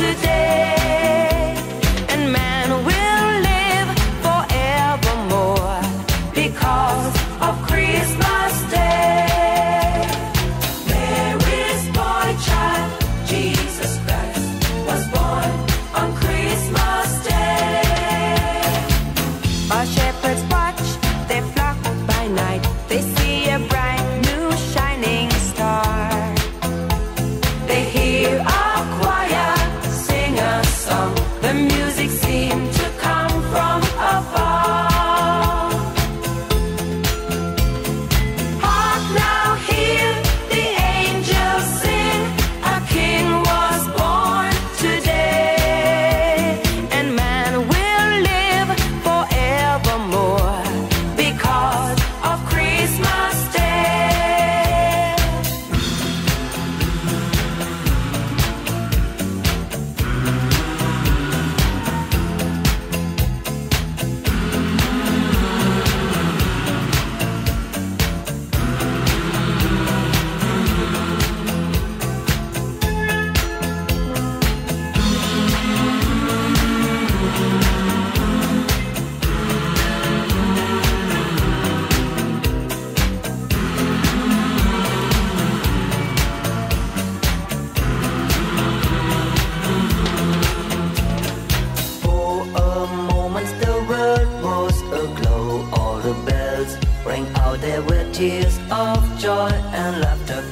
つ the music seemed and laughter.